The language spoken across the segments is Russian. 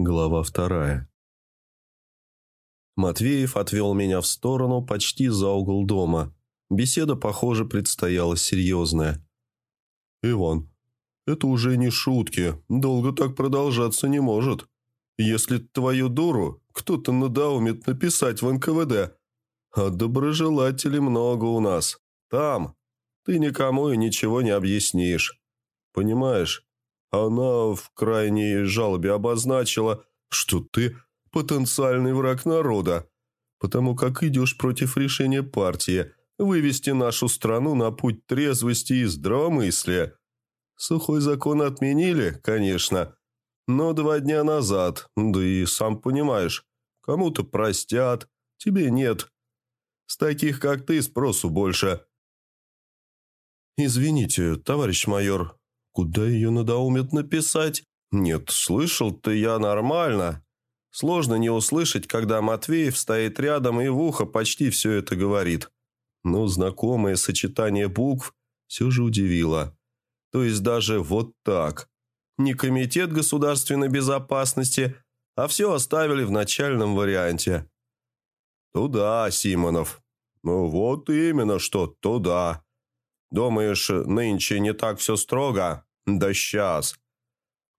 Глава вторая. Матвеев отвел меня в сторону почти за угол дома. Беседа, похоже, предстояла серьезная. «Иван, это уже не шутки. Долго так продолжаться не может. Если твою дуру кто-то надоумит написать в НКВД, а доброжелателей много у нас. Там ты никому и ничего не объяснишь. Понимаешь?» Она в крайней жалобе обозначила, что ты потенциальный враг народа, потому как идешь против решения партии вывести нашу страну на путь трезвости и здравомыслия. Сухой закон отменили, конечно, но два дня назад, да и сам понимаешь, кому-то простят, тебе нет. С таких, как ты, спросу больше. «Извините, товарищ майор, Куда ее надоумят написать? Нет, слышал-то я нормально. Сложно не услышать, когда Матвеев стоит рядом и в ухо почти все это говорит. Но знакомое сочетание букв все же удивило. То есть даже вот так. Не Комитет государственной безопасности, а все оставили в начальном варианте. Туда, Симонов. Ну вот именно что туда. Думаешь, нынче не так все строго? Да сейчас.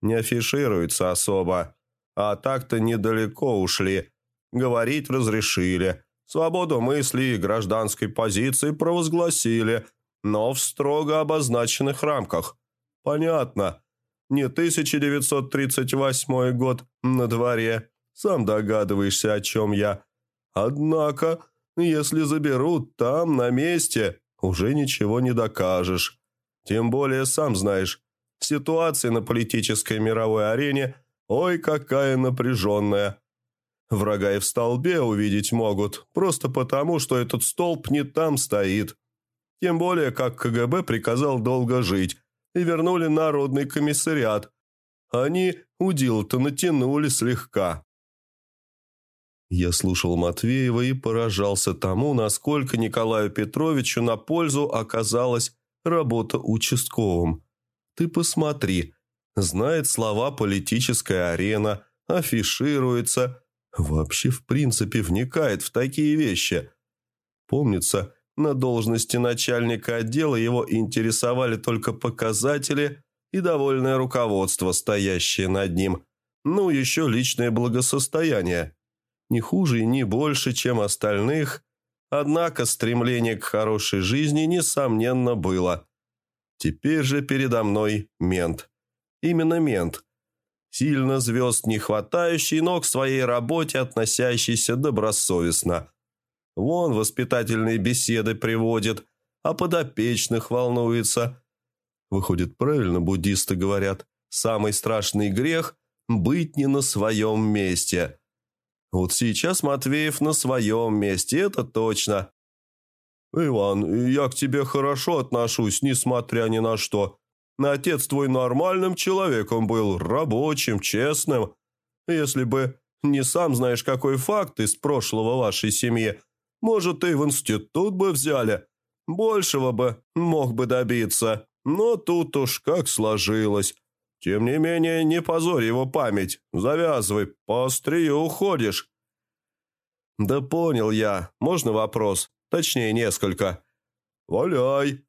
Не афишируется особо. А так-то недалеко ушли. Говорить разрешили. Свободу мысли и гражданской позиции провозгласили, но в строго обозначенных рамках. Понятно. Не 1938 год на дворе. Сам догадываешься, о чем я. Однако, если заберут там, на месте, уже ничего не докажешь. Тем более, сам знаешь, Ситуация на политической мировой арене ой какая напряженная. Врага и в столбе увидеть могут, просто потому, что этот столб не там стоит. Тем более, как КГБ приказал долго жить и вернули народный комиссариат. Они удил-то натянули слегка. Я слушал Матвеева и поражался тому, насколько Николаю Петровичу на пользу оказалась работа участковым. Ты посмотри. Знает слова «политическая арена», афишируется. Вообще, в принципе, вникает в такие вещи. Помнится, на должности начальника отдела его интересовали только показатели и довольное руководство, стоящее над ним. Ну, еще личное благосостояние. Не хуже и не больше, чем остальных. Однако стремление к хорошей жизни, несомненно, было. Теперь же передо мной мент. Именно мент. Сильно звезд не хватающий, но к своей работе относящийся добросовестно. Вон воспитательные беседы приводит, а подопечных волнуется. Выходит, правильно буддисты говорят, самый страшный грех – быть не на своем месте. Вот сейчас Матвеев на своем месте, это точно. «Иван, я к тебе хорошо отношусь, несмотря ни на что. Отец твой нормальным человеком был, рабочим, честным. Если бы не сам знаешь какой факт из прошлого вашей семьи, может, и в институт бы взяли. Большего бы мог бы добиться. Но тут уж как сложилось. Тем не менее, не позорь его память. Завязывай, по острию уходишь». «Да понял я. Можно вопрос?» Точнее, несколько. «Валяй!»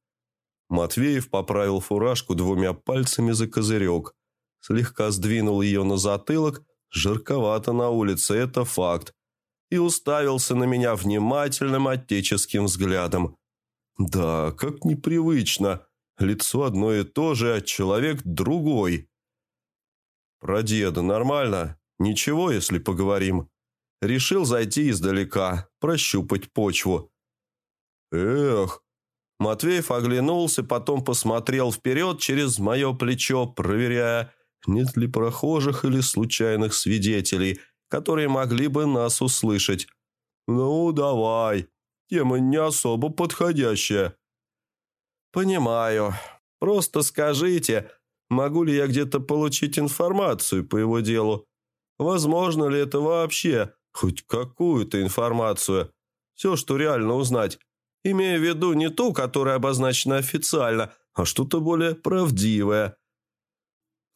Матвеев поправил фуражку двумя пальцами за козырек. Слегка сдвинул ее на затылок. Жарковато на улице, это факт. И уставился на меня внимательным отеческим взглядом. Да, как непривычно. Лицо одно и то же, а человек другой. Про деда нормально? Ничего, если поговорим. Решил зайти издалека, прощупать почву. «Эх!» Матвеев оглянулся, потом посмотрел вперед через мое плечо, проверяя, нет ли прохожих или случайных свидетелей, которые могли бы нас услышать. «Ну, давай. Тема не особо подходящая». «Понимаю. Просто скажите, могу ли я где-то получить информацию по его делу? Возможно ли это вообще? Хоть какую-то информацию? Все, что реально узнать имея в виду не ту, которая обозначена официально, а что-то более правдивое.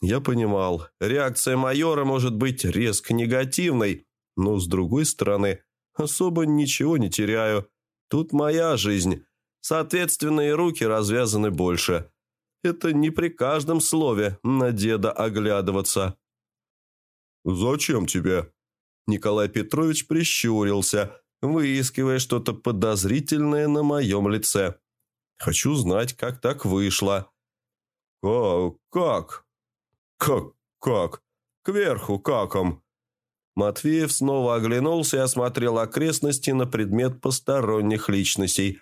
Я понимал, реакция майора может быть резко негативной, но, с другой стороны, особо ничего не теряю. Тут моя жизнь. Соответственно, и руки развязаны больше. Это не при каждом слове на деда оглядываться. «Зачем тебе?» Николай Петрович прищурился, выискивая что-то подозрительное на моем лице. «Хочу знать, как так вышло». «Как? Как? Как? Как? Кверху каком?» Матвеев снова оглянулся и осмотрел окрестности на предмет посторонних личностей.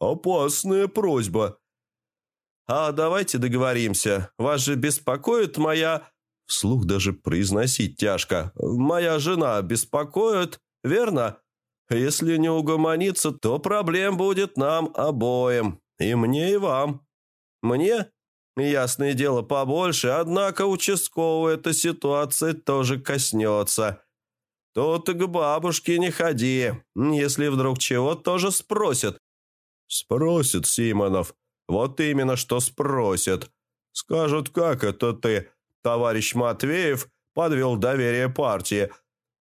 «Опасная просьба». «А давайте договоримся. Вас же беспокоит моя...» Вслух даже произносить тяжко. «Моя жена беспокоит, верно? Если не угомонится, то проблем будет нам обоим. И мне, и вам. Мне, ясное дело, побольше, однако участкового эта ситуация тоже коснется». Тут к бабушке не ходи. Если вдруг чего, тоже спросят. Спросят, Симонов. Вот именно, что спросят. Скажут, как это ты, товарищ Матвеев, подвел доверие партии.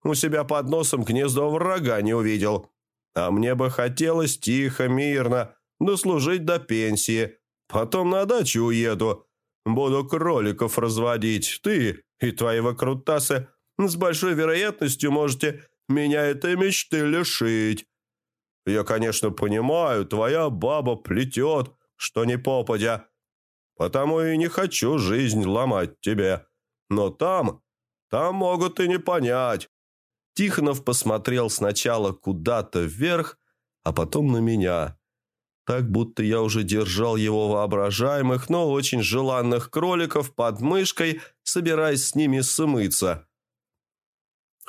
У себя под носом гнездо врага не увидел. А мне бы хотелось тихо, мирно, дослужить до пенсии. Потом на дачу уеду. Буду кроликов разводить. Ты и твои выкрутасы с большой вероятностью можете меня этой мечты лишить. Я, конечно, понимаю, твоя баба плетет, что не попадя. Потому и не хочу жизнь ломать тебе. Но там, там могут и не понять». Тихонов посмотрел сначала куда-то вверх, а потом на меня. Так, будто я уже держал его воображаемых, но очень желанных кроликов под мышкой, собираясь с ними смыться.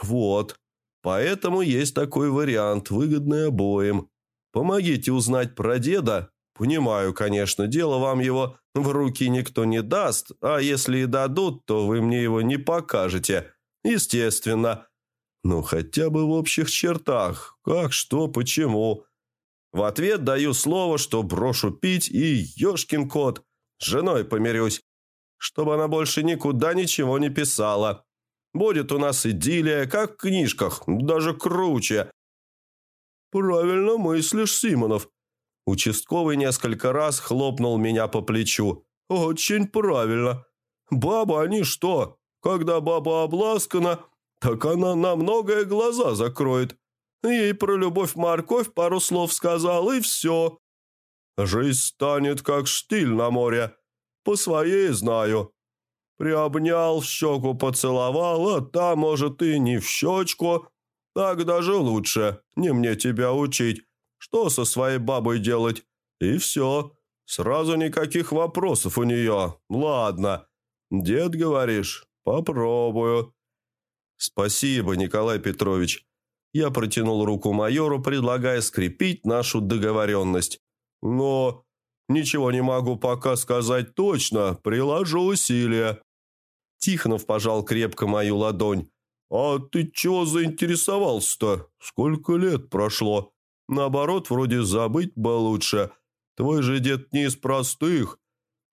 Вот. Поэтому есть такой вариант, выгодный обоим. Помогите узнать про деда. Понимаю, конечно, дело вам его в руки никто не даст, а если и дадут, то вы мне его не покажете. Естественно. Ну, хотя бы в общих чертах. Как, что, почему. В ответ даю слово, что брошу пить и, ешкин кот, с женой помирюсь, чтобы она больше никуда ничего не писала. Будет у нас идиллия, как в книжках, даже круче». «Правильно мыслишь, Симонов». Участковый несколько раз хлопнул меня по плечу. «Очень правильно. Баба они что? Когда баба обласкана, так она на многое глаза закроет. Ей про любовь-морковь пару слов сказал, и все. Жизнь станет как штиль на море. По своей знаю. Приобнял, щеку поцеловал, а та, может, и не в щечку. Так даже лучше, не мне тебя учить. Что со своей бабой делать? И все. Сразу никаких вопросов у нее. Ладно. Дед, говоришь? Попробую. Спасибо, Николай Петрович. Я протянул руку майору, предлагая скрепить нашу договоренность. Но ничего не могу пока сказать точно, приложу усилия. Тихонов пожал крепко мою ладонь. «А ты чего заинтересовался-то? Сколько лет прошло? Наоборот, вроде забыть бы лучше. Твой же дед не из простых.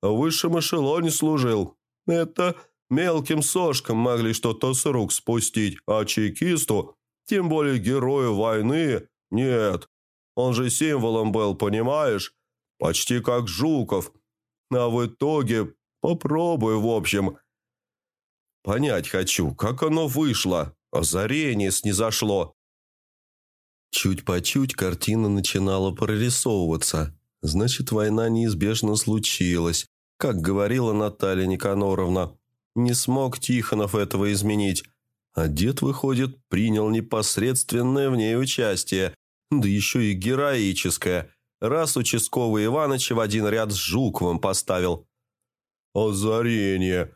В высшем эшелоне служил. Это мелким сошкам могли что-то с рук спустить, а чекисту, тем более герою войны, нет. Он же символом был, понимаешь? Почти как Жуков. А в итоге попробуй, в общем, Понять хочу, как оно вышло. Озарение снизошло. Чуть по чуть картина начинала прорисовываться. Значит, война неизбежно случилась, как говорила Наталья Никаноровна. Не смог Тихонов этого изменить. А дед, выходит, принял непосредственное в ней участие, да еще и героическое, раз участковый Иваныча в один ряд с Жуковым поставил. «Озарение!»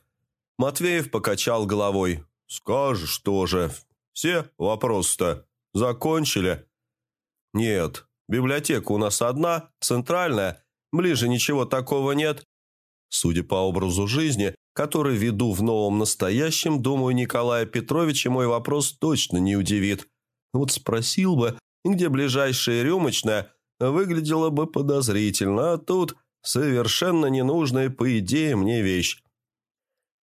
Матвеев покачал головой. «Скажешь тоже. Все вопросы-то закончили?» «Нет. Библиотека у нас одна, центральная. Ближе ничего такого нет. Судя по образу жизни, который веду в новом настоящем, думаю, Николая Петровича мой вопрос точно не удивит. Вот спросил бы, где ближайшая рюмочная, выглядело бы подозрительно, а тут совершенно ненужная, по идее, мне вещь.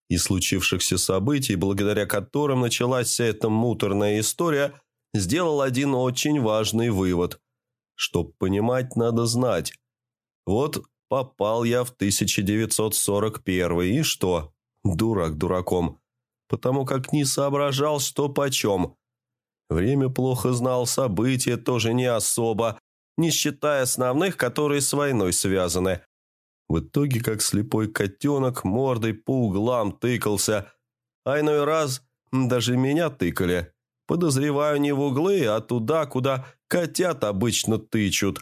И случившихся событий, благодаря которым началась вся эта муторная история, сделал один очень важный вывод. Чтоб понимать, надо знать. Вот попал я в 1941 и что? Дурак дураком. Потому как не соображал, что почем. Время плохо знал, события тоже не особо, не считая основных, которые с войной связаны. В итоге, как слепой котенок, мордой по углам тыкался. А иной раз даже меня тыкали. Подозреваю не в углы, а туда, куда котят обычно тычут.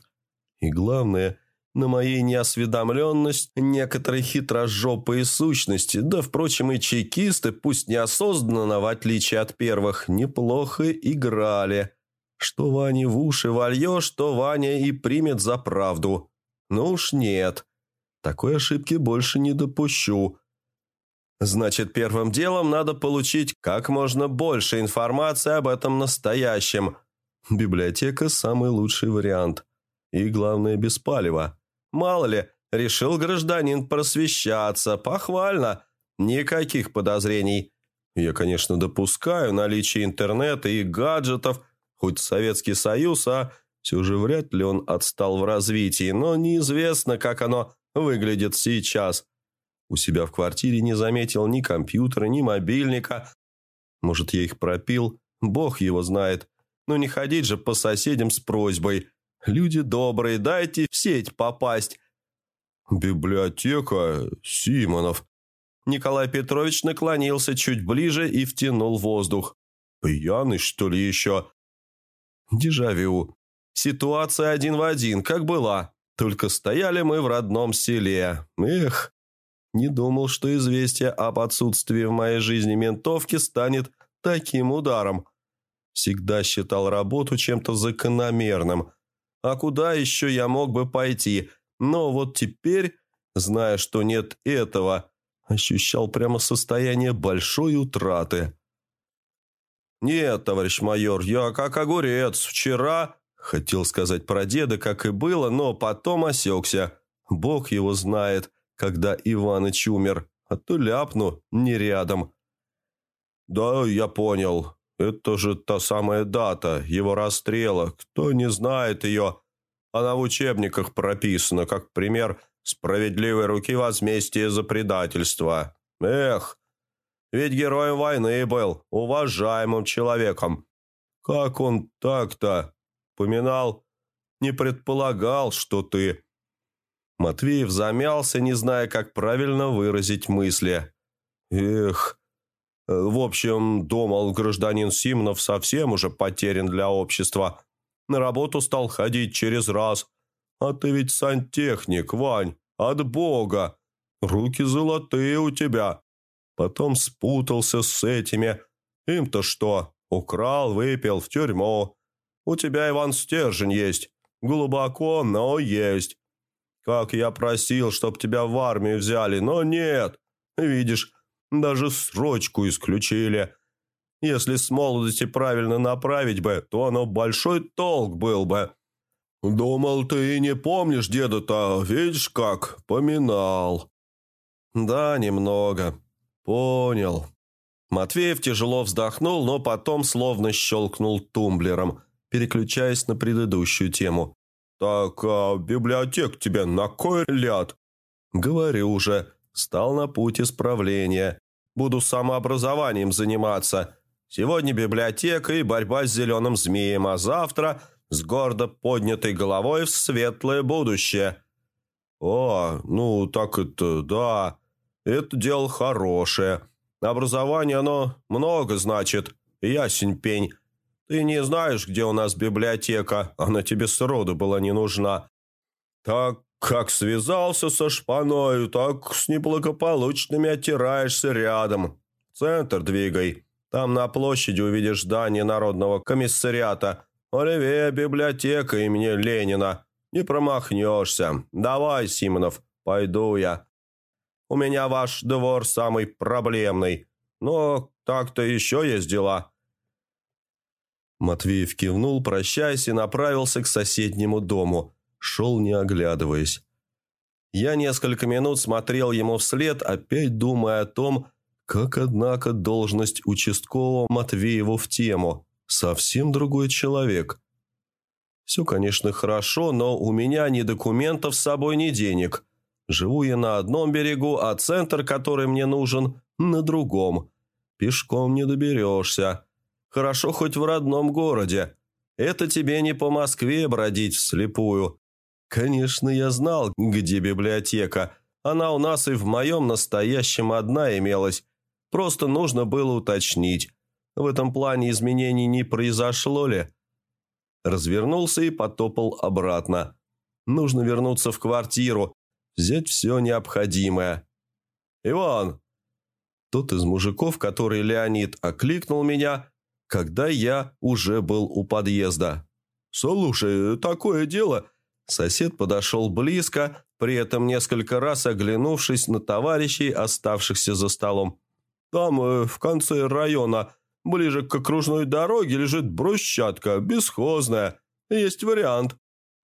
И главное, на моей неосведомленность некоторые хитрожопые сущности, да, впрочем, и чекисты, пусть неосознанно, в отличие от первых, неплохо играли. Что Ване в уши вольешь, что Ваня и примет за правду. Ну уж нет. Такой ошибки больше не допущу. Значит, первым делом надо получить как можно больше информации об этом настоящем. Библиотека – самый лучший вариант. И главное, без палева. Мало ли, решил гражданин просвещаться. Похвально. Никаких подозрений. Я, конечно, допускаю наличие интернета и гаджетов, хоть Советский Союз, а все же вряд ли он отстал в развитии, но неизвестно, как оно выглядит сейчас. У себя в квартире не заметил ни компьютера, ни мобильника. Может, я их пропил, бог его знает. Но не ходить же по соседям с просьбой – Люди добрые, дайте в сеть попасть». «Библиотека Симонов». Николай Петрович наклонился чуть ближе и втянул воздух. «Пьяный, что ли, еще?» Дежавю. Ситуация один в один, как была. Только стояли мы в родном селе. Эх, не думал, что известие об отсутствии в моей жизни ментовки станет таким ударом. Всегда считал работу чем-то закономерным. А куда еще я мог бы пойти? Но вот теперь, зная, что нет этого, ощущал прямо состояние большой утраты. «Нет, товарищ майор, я как огурец. Вчера...» Хотел сказать про деда, как и было, но потом осекся. Бог его знает, когда Иваныч умер, а то ляпну не рядом. «Да, я понял. Это же та самая дата его расстрела. Кто не знает ее, она в учебниках прописана, как пример справедливой руки возмездия за предательство. Эх, ведь героем войны был, уважаемым человеком. Как он так-то? Поминал? Не предполагал, что ты...» Матвеев замялся, не зная, как правильно выразить мысли. «Эх...» В общем, думал, гражданин Симонов совсем уже потерян для общества. На работу стал ходить через раз. А ты ведь сантехник, Вань, от Бога. Руки золотые у тебя. Потом спутался с этими. Им-то что? Украл, выпил, в тюрьму. У тебя, Иван, стержень есть. Глубоко, но есть. Как я просил, чтоб тебя в армию взяли, но нет. Видишь, даже срочку исключили. Если с молодости правильно направить бы, то оно большой толк был бы. Думал, ты и не помнишь деда-то, видишь как, поминал. Да, немного. Понял. Матвеев тяжело вздохнул, но потом словно щелкнул тумблером, переключаясь на предыдущую тему. «Так, а библиотек тебе на кой ляд?» «Говорю уже. Стал на путь исправления. Буду самообразованием заниматься. Сегодня библиотека и борьба с зеленым змеем, а завтра с гордо поднятой головой в светлое будущее. О, ну так это, да, это дело хорошее. Образование оно много значит, ясень пень. Ты не знаешь, где у нас библиотека, она тебе сроду была не нужна. Так как связался со шпаною, так с неблагополучными оттираешься рядом. Центр двигай. Там на площади увидишь здание Народного комиссариата. Оливея библиотека имени Ленина. Не промахнешься. Давай, Симонов, пойду я. У меня ваш двор самый проблемный. Но так-то еще есть дела». Матвеев кивнул, прощаясь, и направился к соседнему дому. Шел, не оглядываясь. Я несколько минут смотрел ему вслед, опять думая о том, Как, однако, должность участкового Матвееву в тему. Совсем другой человек. Все, конечно, хорошо, но у меня ни документов с собой, ни денег. Живу я на одном берегу, а центр, который мне нужен, на другом. Пешком не доберешься. Хорошо хоть в родном городе. Это тебе не по Москве бродить вслепую. Конечно, я знал, где библиотека. Она у нас и в моем настоящем одна имелась. Просто нужно было уточнить. В этом плане изменений не произошло ли? Развернулся и потопал обратно. Нужно вернуться в квартиру, взять все необходимое. «Иван!» Тот из мужиков, который Леонид окликнул меня, когда я уже был у подъезда. «Слушай, такое дело...» Сосед подошел близко, при этом несколько раз оглянувшись на товарищей, оставшихся за столом. «Там, э, в конце района, Ближе к окружной дороге лежит брусчатка, бесхозная. Есть вариант.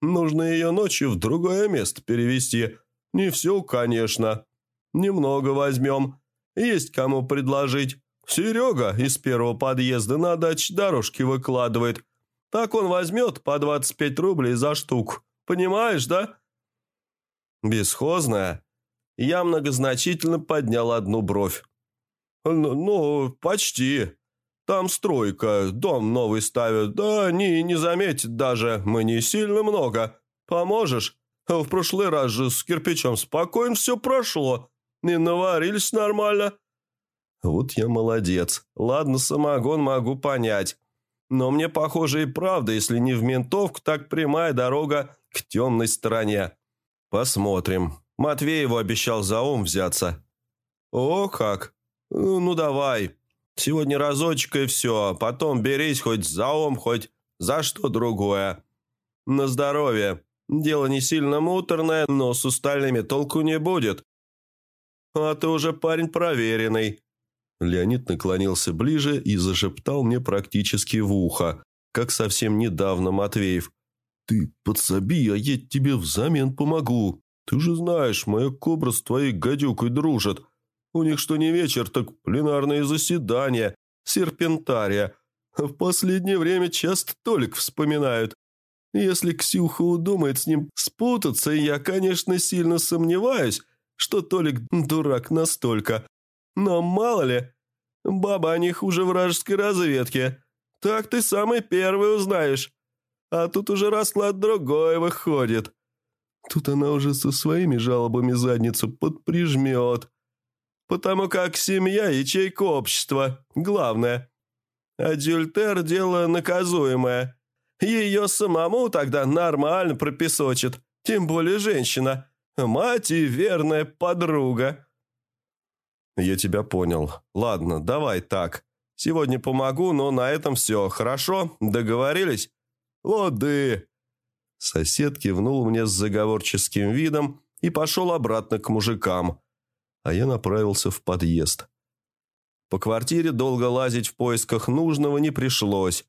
Нужно ее ночью в другое место перевести. Не все, конечно. Немного возьмем. Есть кому предложить. Серега из первого подъезда на дач дорожки выкладывает. Так он возьмет по 25 рублей за штуку. Понимаешь, да? Бесхозная. Я многозначительно поднял одну бровь. «Ну, ну почти. Там стройка, дом новый ставят, да они не заметят даже, мы не сильно много. Поможешь? В прошлый раз же с кирпичом спокойно все прошло, и наварились нормально». «Вот я молодец. Ладно, самогон могу понять. Но мне, похоже, и правда, если не в ментовку, так прямая дорога к темной стороне. Посмотрим. Матвееву обещал за ум взяться». «О, как! Ну, давай, Сегодня разочек и все, потом берись хоть за ум, хоть за что другое. На здоровье. Дело не сильно муторное, но с устальными толку не будет. А ты уже парень проверенный». Леонид наклонился ближе и зашептал мне практически в ухо, как совсем недавно Матвеев. «Ты подсоби, а я тебе взамен помогу. Ты же знаешь, моя кобра с твоей гадюкой дружит. У них что не вечер, так пленарные заседания, серпентария. В последнее время часто Толик вспоминают. Если Ксюха удумает с ним спутаться, я, конечно, сильно сомневаюсь, что Толик дурак настолько. Но мало ли, баба о них уже вражеской разведки. Так ты самый первый узнаешь. А тут уже расклад другой выходит. Тут она уже со своими жалобами задницу подприжмет потому как семья – ячейка общества, главное. Адюльтер – дело наказуемое. Ее самому тогда нормально пропесочит, тем более женщина. Мать и верная подруга. Я тебя понял. Ладно, давай так. Сегодня помогу, но на этом все. Хорошо? Договорились? Лоды. Сосед кивнул мне с заговорческим видом и пошел обратно к мужикам а я направился в подъезд. По квартире долго лазить в поисках нужного не пришлось.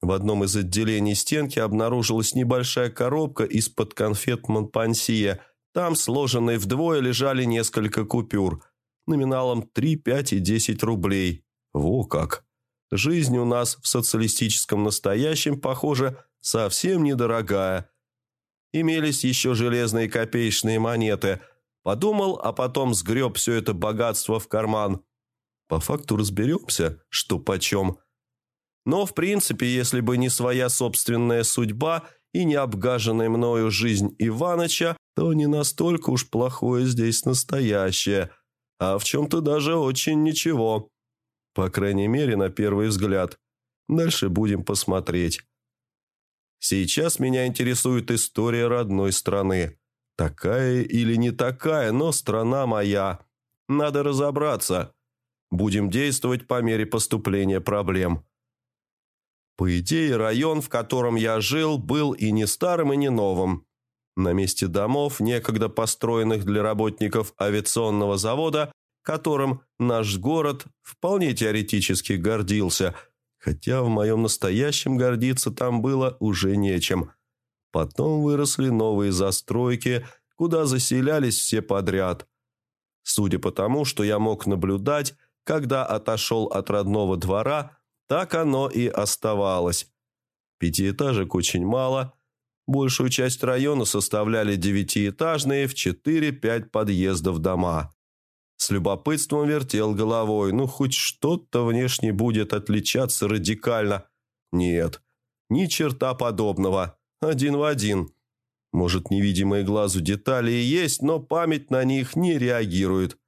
В одном из отделений стенки обнаружилась небольшая коробка из-под конфет Монпансье. Там, сложенные вдвое, лежали несколько купюр. Номиналом 3, 5 и 10 рублей. Во как! Жизнь у нас в социалистическом настоящем, похоже, совсем недорогая. Имелись еще железные копеечные монеты – Подумал, а потом сгреб все это богатство в карман. По факту разберемся, что почем. Но, в принципе, если бы не своя собственная судьба и не обгаженная мною жизнь Иваныча, то не настолько уж плохое здесь настоящее, а в чем-то даже очень ничего. По крайней мере, на первый взгляд. Дальше будем посмотреть. Сейчас меня интересует история родной страны. Такая или не такая, но страна моя. Надо разобраться. Будем действовать по мере поступления проблем. По идее, район, в котором я жил, был и не старым, и не новым. На месте домов, некогда построенных для работников авиационного завода, которым наш город вполне теоретически гордился, хотя в моем настоящем гордиться там было уже нечем – Потом выросли новые застройки, куда заселялись все подряд. Судя по тому, что я мог наблюдать, когда отошел от родного двора, так оно и оставалось. Пятиэтажек очень мало. Большую часть района составляли девятиэтажные в 4-5 подъездов дома. С любопытством вертел головой. Ну, хоть что-то внешне будет отличаться радикально. Нет, ни черта подобного. Один в один. Может, невидимые глазу детали и есть, но память на них не реагирует.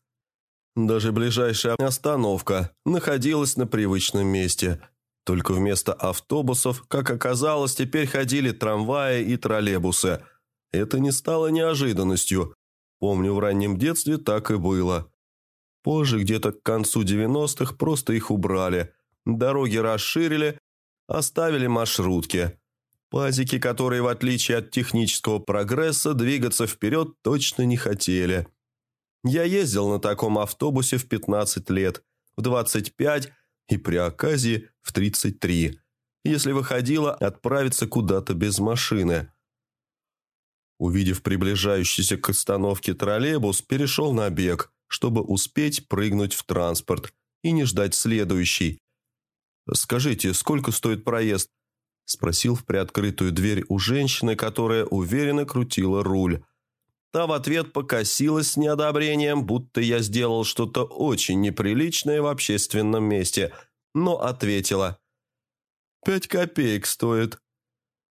Даже ближайшая остановка находилась на привычном месте. Только вместо автобусов, как оказалось, теперь ходили трамваи и троллейбусы. Это не стало неожиданностью. Помню, в раннем детстве так и было. Позже, где-то к концу 90-х, просто их убрали. Дороги расширили, оставили маршрутки. Пазики, которые, в отличие от технического прогресса, двигаться вперед точно не хотели. Я ездил на таком автобусе в 15 лет, в 25 и при оказии в 33, если выходило отправиться куда-то без машины. Увидев приближающийся к остановке троллейбус, перешел на бег, чтобы успеть прыгнуть в транспорт и не ждать следующий. «Скажите, сколько стоит проезд?» – спросил в приоткрытую дверь у женщины, которая уверенно крутила руль. Та в ответ покосилась с неодобрением, будто я сделал что-то очень неприличное в общественном месте, но ответила. «Пять копеек стоит».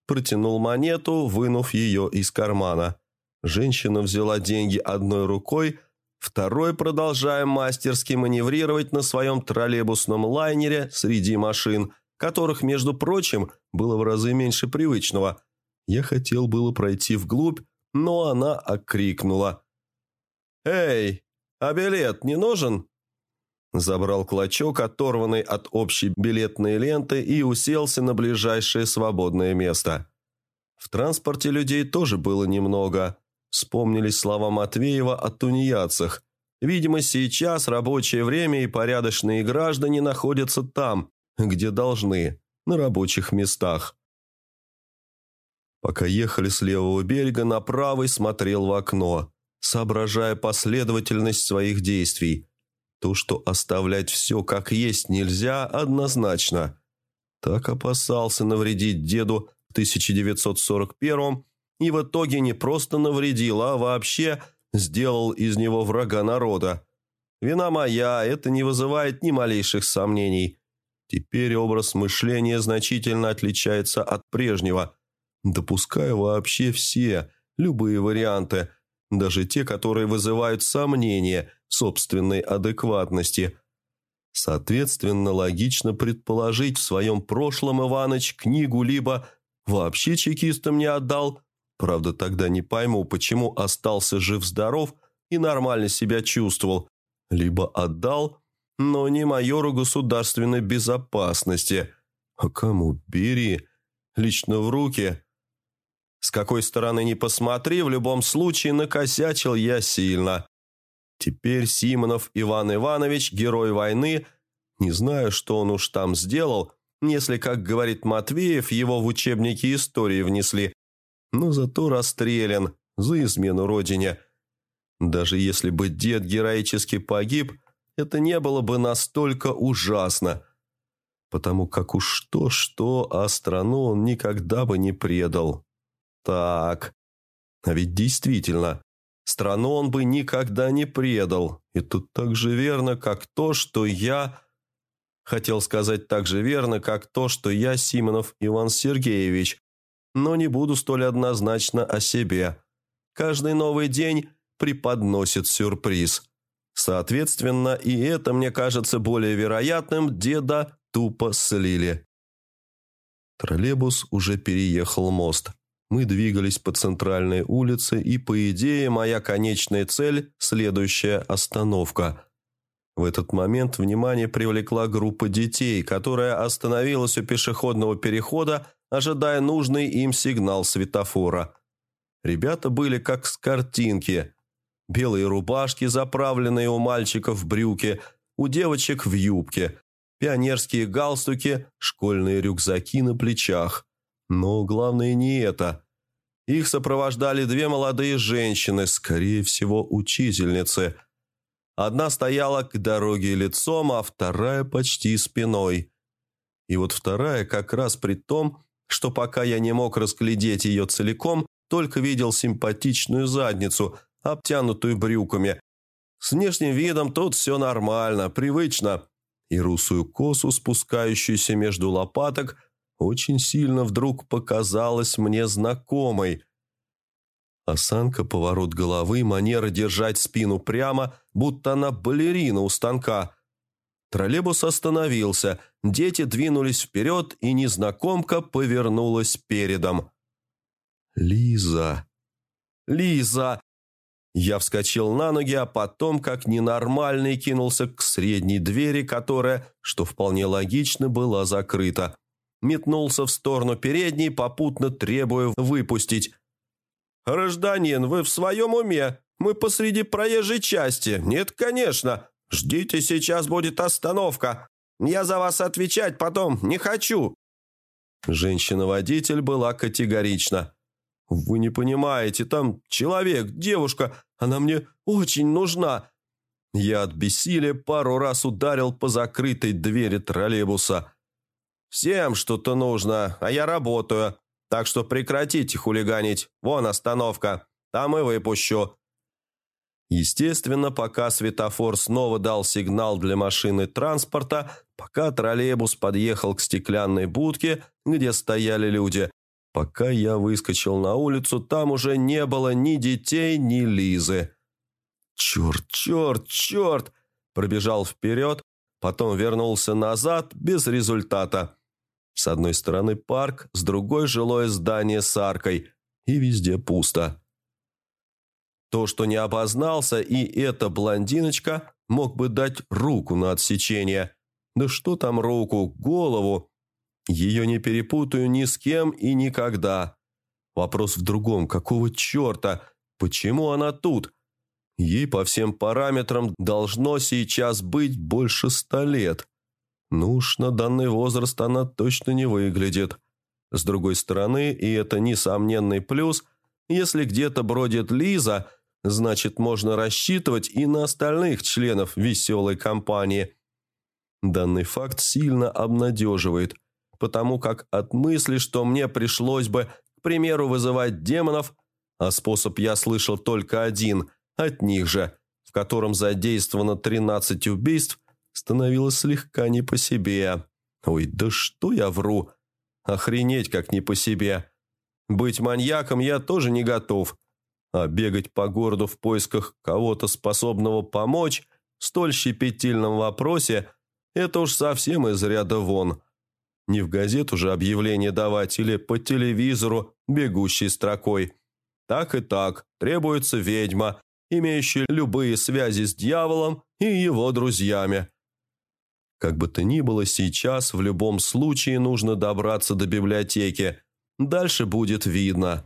Протянул монету, вынув ее из кармана. Женщина взяла деньги одной рукой – Второй, продолжая мастерски маневрировать на своем троллейбусном лайнере среди машин, которых, между прочим, было в разы меньше привычного. Я хотел было пройти вглубь, но она окрикнула. «Эй, а билет не нужен?» Забрал клочок, оторванный от общей билетной ленты, и уселся на ближайшее свободное место. В транспорте людей тоже было немного. Вспомнились слова Матвеева о тунеядцах. Видимо, сейчас рабочее время и порядочные граждане находятся там, где должны, на рабочих местах. Пока ехали с левого берега на правый, смотрел в окно, соображая последовательность своих действий. То, что оставлять все как есть нельзя, однозначно. Так опасался навредить деду в 1941 и в итоге не просто навредил, а вообще сделал из него врага народа. Вина моя, это не вызывает ни малейших сомнений. Теперь образ мышления значительно отличается от прежнего, допуская вообще все, любые варианты, даже те, которые вызывают сомнения собственной адекватности. Соответственно, логично предположить в своем прошлом Иваныч книгу либо вообще чекистам не отдал, Правда, тогда не пойму, почему остался жив-здоров и нормально себя чувствовал. Либо отдал, но не майору государственной безопасности. А кому? Бери. Лично в руки. С какой стороны ни посмотри, в любом случае накосячил я сильно. Теперь Симонов Иван Иванович, герой войны, не знаю, что он уж там сделал, если, как говорит Матвеев, его в учебники истории внесли, но зато расстрелян за измену родине. Даже если бы дед героически погиб, это не было бы настолько ужасно, потому как уж что-что, а страну он никогда бы не предал. Так, а ведь действительно, страну он бы никогда не предал, и тут так же верно, как то, что я... Хотел сказать так же верно, как то, что я, Симонов Иван Сергеевич, но не буду столь однозначно о себе. Каждый новый день преподносит сюрприз. Соответственно, и это мне кажется более вероятным, деда тупо слили. Троллейбус уже переехал мост. Мы двигались по центральной улице, и, по идее, моя конечная цель – следующая остановка. В этот момент внимание привлекла группа детей, которая остановилась у пешеходного перехода ожидая нужный им сигнал светофора. Ребята были как с картинки. Белые рубашки, заправленные у мальчиков в брюки, у девочек в юбке, пионерские галстуки, школьные рюкзаки на плечах. Но главное не это. Их сопровождали две молодые женщины, скорее всего, учительницы. Одна стояла к дороге лицом, а вторая почти спиной. И вот вторая как раз при том, что пока я не мог расглядеть ее целиком, только видел симпатичную задницу, обтянутую брюками. С внешним видом тут все нормально, привычно. И русую косу, спускающуюся между лопаток, очень сильно вдруг показалась мне знакомой. Осанка, поворот головы, манера держать спину прямо, будто она балерина у станка. Троллейбус остановился, дети двинулись вперед, и незнакомка повернулась передом. «Лиза! Лиза!» Я вскочил на ноги, а потом, как ненормальный, кинулся к средней двери, которая, что вполне логично, была закрыта. Метнулся в сторону передней, попутно требуя выпустить. «Гражданин, вы в своем уме? Мы посреди проезжей части. Нет, конечно. Ждите, сейчас будет остановка. Я за вас отвечать потом не хочу». Женщина-водитель была категорична. «Вы не понимаете, там человек, девушка, она мне очень нужна». Я от бессилия пару раз ударил по закрытой двери троллейбуса. «Всем что-то нужно, а я работаю. Так что прекратите хулиганить. Вон остановка. Там и выпущу». Естественно, пока светофор снова дал сигнал для машины транспорта, пока троллейбус подъехал к стеклянной будке, где стояли люди, пока я выскочил на улицу, там уже не было ни детей, ни Лизы. «Черт, черт, черт!» Пробежал вперед, потом вернулся назад без результата. С одной стороны парк, с другой жилое здание с аркой. И везде пусто. То, что не обознался, и эта блондиночка мог бы дать руку на отсечение. Да что там руку, голову. Ее не перепутаю ни с кем и никогда. Вопрос в другом. Какого черта? Почему она тут? Ей по всем параметрам должно сейчас быть больше ста лет. Ну уж на данный возраст она точно не выглядит. С другой стороны, и это несомненный плюс, если где-то бродит Лиза, значит можно рассчитывать и на остальных членов веселой компании. Данный факт сильно обнадеживает, потому как от мысли, что мне пришлось бы, к примеру, вызывать демонов, а способ я слышал только один, от них же, в котором задействовано 13 убийств, становилось слегка не по себе. Ой, да что я вру? Охренеть, как не по себе. Быть маньяком я тоже не готов. А бегать по городу в поисках кого-то способного помочь в столь щепетильном вопросе – это уж совсем из ряда вон. Не в газету же объявление давать или по телевизору бегущей строкой. Так и так требуется ведьма, имеющая любые связи с дьяволом и его друзьями. Как бы то ни было, сейчас в любом случае нужно добраться до библиотеки. Дальше будет видно.